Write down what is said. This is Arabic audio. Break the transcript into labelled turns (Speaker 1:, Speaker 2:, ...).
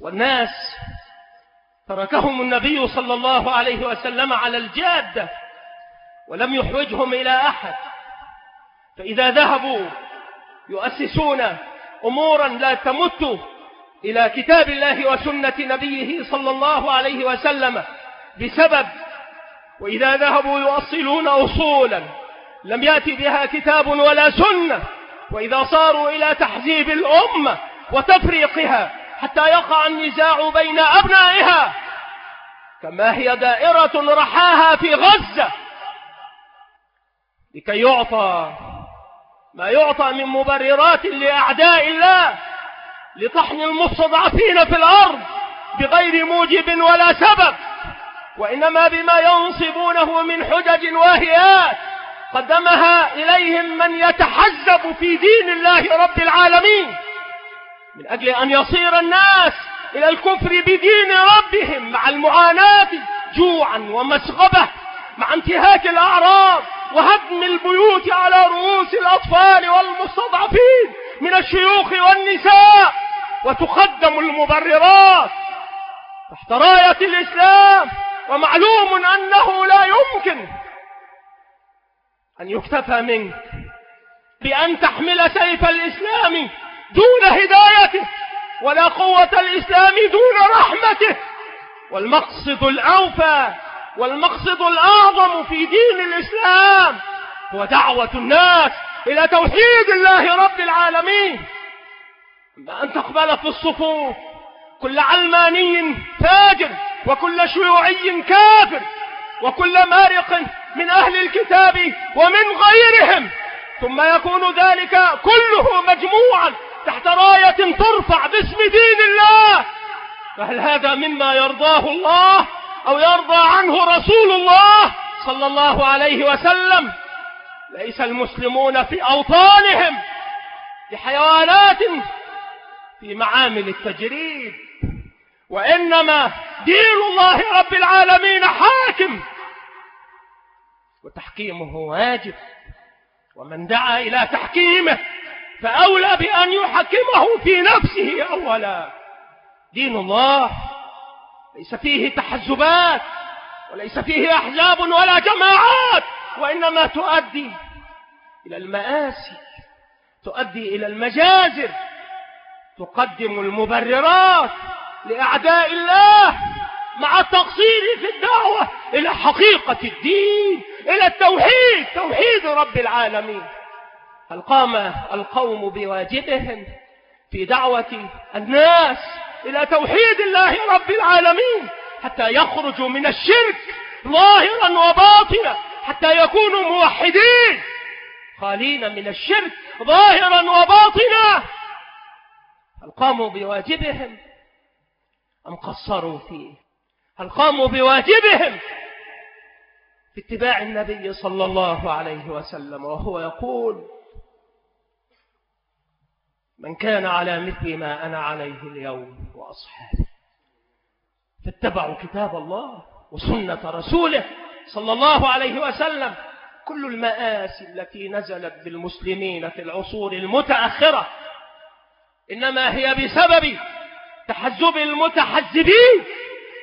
Speaker 1: والناس تركهم النبي صلى الله عليه وسلم على الجادة ولم يحوجهم إلى أحد. فإذا ذهبوا يؤسسون أمورا لا تمت إلى كتاب الله وسنة نبيه صلى الله عليه وسلم بسبب وإذا ذهبوا يؤصلون أصولا لم يأتي بها كتاب ولا سنة وإذا صاروا إلى تحزيب الأمة وتفريقها حتى يقع النزاع بين أبنائها كما هي دائرة رحاها في غزة. لكي يعطى ما يعطى من مبررات لأعداء الله لطحن المستضعفين في الأرض بغير موجب ولا سبب وإنما بما ينصبونه من حجج واهيات قدمها إليهم من يتحزب في دين الله رب العالمين. من أجل أن يصير الناس إلى الكفر بدين ربهم مع المعاناة جوعا ومسغبة مع انتهاك الأعراض وهدم البيوت على رؤوس الأطفال والمستضعفين من الشيوخ والنساء وتقدم المبررات تحت راية الإسلام. ومعلوم أنه لا يمكن أن يكتفى منك بأن تحمل سيف الإسلام دون هدايته ولا قوة الإسلام دون رحمته. والمقصد الأوفى والمقصد الأعظم في دين الإسلام هو دعوة الناس إلى توحيد الله رب العالمين. أما أن تقبل في الصفوف كل علماني فاجر وكل شيوعي كافر وكل مارق من أهل الكتاب ومن غيرهم ثم يكون ذلك كله مجموعا تحت راية ترفع باسم دين الله. فهل هذا مما يرضاه الله أو يرضى عنه رسول الله صلى الله عليه وسلم؟ ليس المسلمون في أوطانهم بحيوانات في معامل التجريد. وإنما دين الله رب العالمين حاكم. وتحكيمه واجب. ومن دعا إلى تحكيمه فأولى بأن يحكمه في نفسه أولا. دين الله ليس فيه تحزبات وليس فيه أحزاب ولا جماعات وإنما تؤدي إلى المآسي تؤدي إلى المجازر تقدم المبررات لأعداء الله مع التقصير في الدعوة إلى حقيقة الدين إلى التوحيد توحيد رب العالمين. هل قام القوم بواجبهم في دعوة الناس إلى توحيد الله رب العالمين حتى يخرجوا من الشرك ظاهرا وباطنا حتى يكونوا موحدين خالين من الشرك ظاهرا وباطنا؟ هل قاموا بواجبهم أم قصروا فيه؟ هل قاموا بواجبهم؟ في اتباع النبي صلى الله عليه وسلم وهو يقول من كان على مثل ما أنا عليه اليوم وأصحابي فاتبعوا كتاب الله وسنة رسوله صلى الله عليه وسلم. كل المآسي التي نزلت بالمسلمين في العصور المتأخرة إنما هي بسبب تحزب المتحزبين.